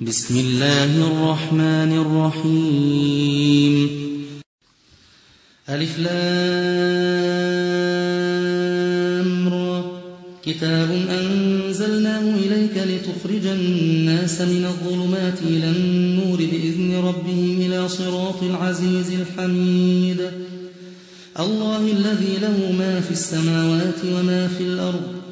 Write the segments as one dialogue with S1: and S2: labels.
S1: بسم الله الرحمن الرحيم. ألف لام را. كتاب أنزلناه إليك لتخرج الناس من الظلمات إلى النور بإذن ربهم إلى صراط العزيز الحميد. الله الذي له ما في السماوات وما في الأرض.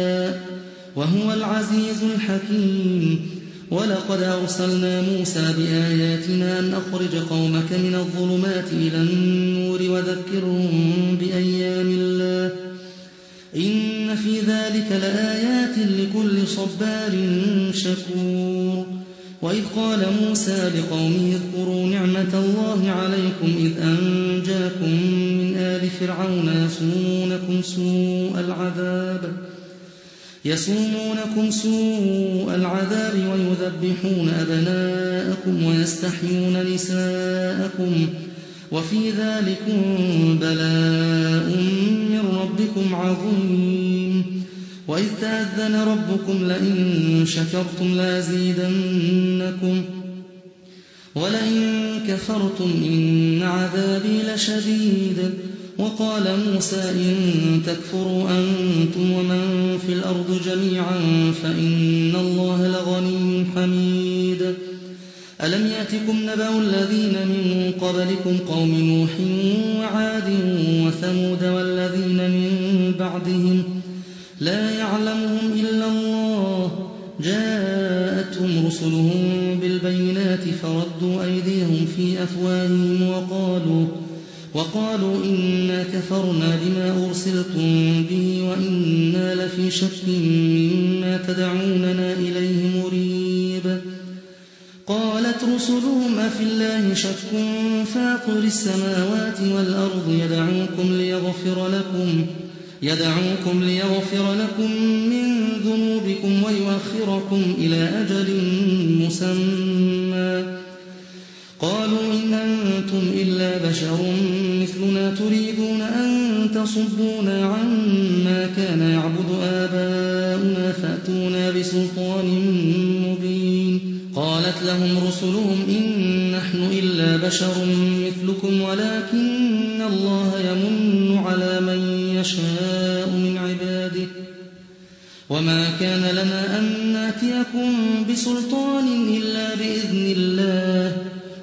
S1: وهو العزيز الحكيم. ولقد أرسلنا موسى بآياتنا أن أخرج قومك من الظلمات إلى النور وذكرهم بأيام الله. إن في ذلك لآيات لكل صبار شكور. وإذ قال موسى لقومه اذكروا نعمة الله عليكم إذ أنجاكم من آل فرعون يسومونكم العذاب يسومونكم سوء العذاب ويذبحون أبناءكم ويستحيون نساءكم وفي ذلكم بلاء من ربكم عظيم وإذ تأذن ربكم لئن شكرتم لازيدنكم ولئن كفرتم إن عذابي لشديد وقال موسى إن تكفروا أنتم ومن في الأرض جميعا فإن الله لغني حميد. ألم يأتكم نبأ الذين من قبلكم قوم نوح وعاد وثمود والذين من بعدهم لا يعلمهم إلا الله. جاءتهم رسلهم بالبينات فردوا أيديهم في أفواههم وقالوا وقالوا إنا كفرنا بما أرسلتم به وإنا لفي شك مما تدعوننا إليه مريب. قالت رسلهم أفي الله شك فاطر السماوات والأرض يدعوكم ليغفر لكم يدعوكم ليغفر لكم من ذنوبكم ويؤخركم إلى أجل مسمى. قالوا إن أنتم إلا بشر مثلنا تريدون أن تصدونا عما كان يعبد آباؤنا فأتونا بسلطان مبين. قالت لهم رسلهم إن نحن إلا بشر مثلكم ولكن الله يمن على من يشاء من عباده. وما كان لنا أن ناتيكم بسلطان إلا بإذن الله.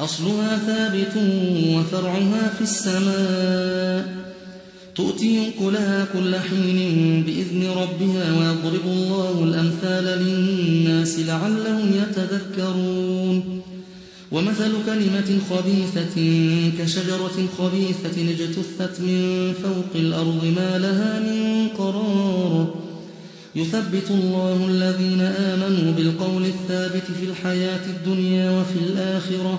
S1: أصلها ثابت وفرعها في السماء. تؤتي كلها كل حين بإذن ربها ويضرب الله الأمثال للناس لعلهم يتذكرون. ومثل كلمة خبيثة كشجرة خبيثة اجتثت من فوق الأرض ما لها من قرار. يثبت الله الذين آمنوا بالقول الثابت في الحياة الدنيا وفي الآخرة.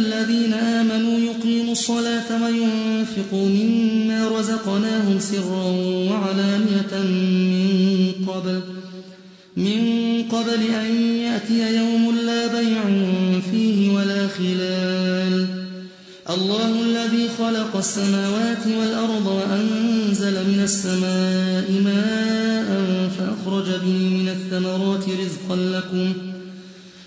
S1: الذين آمنوا يقيموا الصلاة وينفقوا مما رزقناهم سرا وعلانية من قبل من قبل أن يأتي يوم لا بيع فيه ولا خلال. الله الذي خلق السماوات والأرض وأنزل من السماء ماء فأخرج به من الثمرات رزقا لكم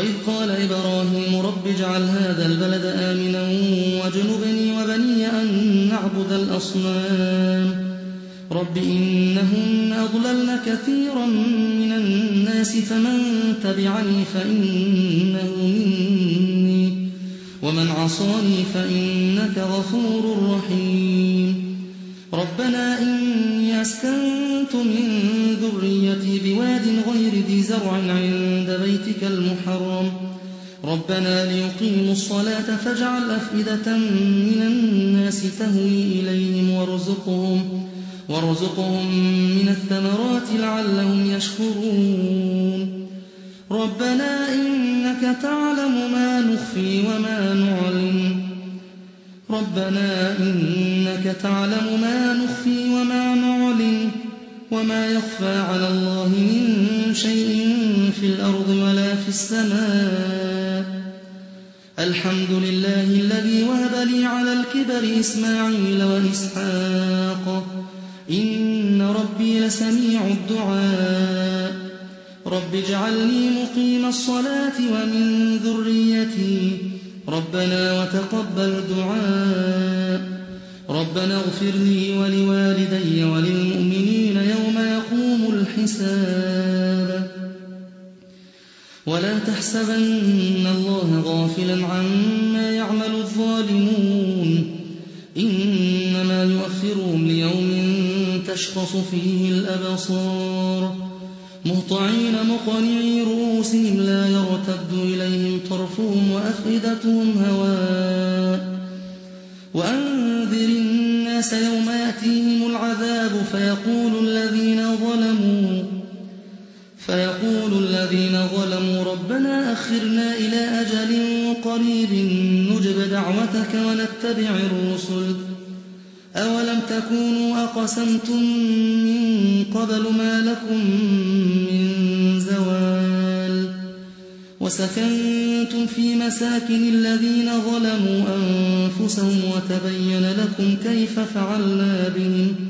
S1: وإذ قال إبراهيم رب اجعل هذا البلد آمنا واجنبني وبني أن نعبد الأصنام. رب إنهن أضللن كثيرا من الناس فمن تبعني فإنه مني ومن عصاني فإنك غفور رحيم. ربنا إني أسكنت من ذريتي بواد غير ذي زرع عند بيتك المحرم. ربنا ليقيموا الصلاة فاجعل أفئدة من الناس تهوي إليهم وارزقهم وارزقهم من الثمرات لعلهم يشكرون. ربنا إنك تعلم ما نخفي وما نعلن. ربنا إنك تعلم ما نخفي وما نعلن. وما يخفى على الله من شيء في الأرض ولا في السماء الحمد لله الذي وهب لي على الكبر إسماعيل وإسحاق إن ربي لسميع الدعاء رب اجعلني مقيم الصلاة ومن ذريتي ربنا وتقبل دعاء ربنا اغفر لي ولوالدي وللمؤمنين تحسبن الله غافلا عما يعمل الظالمون. إنما يؤخرهم ليوم تشخص فيه الأبصار. مهطعين مقنعي رؤوسهم لا يرتد إليهم طرفهم وأفئدتهم هواء. وأنذر الناس يوم يأتيهم العذاب فيقول الذين ظلموا فيقول الذين ظلموا ربنا أخرنا إلى أجل قريب نجب دعوتك ونتبع الرسل. أولم تكونوا أقسمتم من قبل ما لكم من زوال؟ وسكنتم في مساكن الذين ظلموا أنفسهم وتبين لكم كيف فعلنا بهم.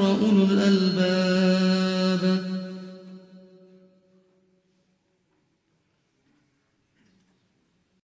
S1: أولو الألباب.